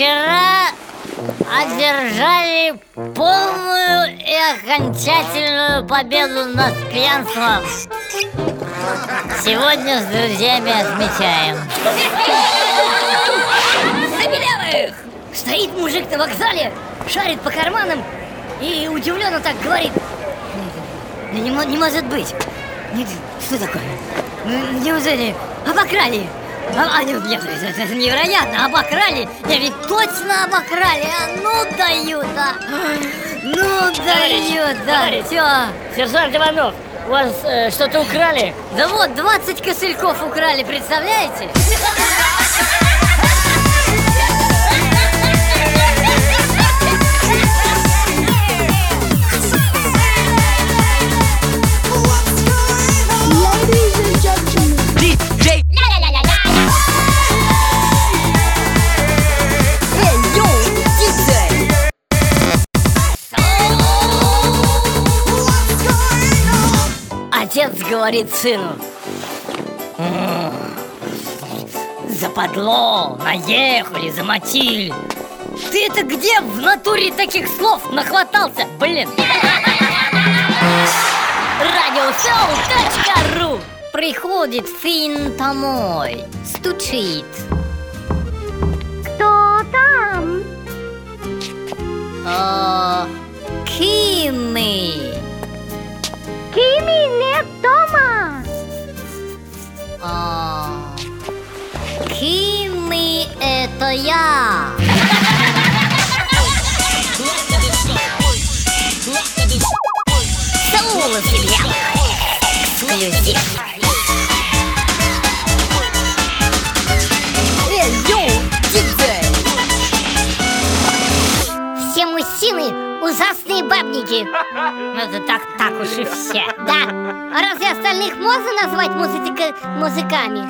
Вчера одержали полную и окончательную победу над пьянством. Сегодня с друзьями отмечаем. их! Стоит мужик на вокзале, шарит по карманам и удивленно так говорит. Не, не, не может быть. Не, что такое? Неужели обокрали? А, а, нет, это, это невероятно, обокрали Я ведь точно обокрали, а ну дают, а Ну дают, да, товарищ. все Сержант Иванов, у вас э, что-то украли? Да вот, 20 кошельков украли, представляете? Отец говорит сыну «М, Западло, наехали, замочили. Ты это где в натуре таких слов нахватался, блин? Радиосоу.ру Приходит сын домой, стучит. Кто там? «А, Кимми Кими Кимми это я. Соула себя Эксклюзив ужасные бабники. Ну это так, так уж и все. Да, а разве остальных можно назвать музыка... музыками?